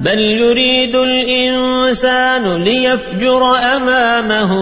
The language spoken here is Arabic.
بل يريد الإنسان ليفجر أمامه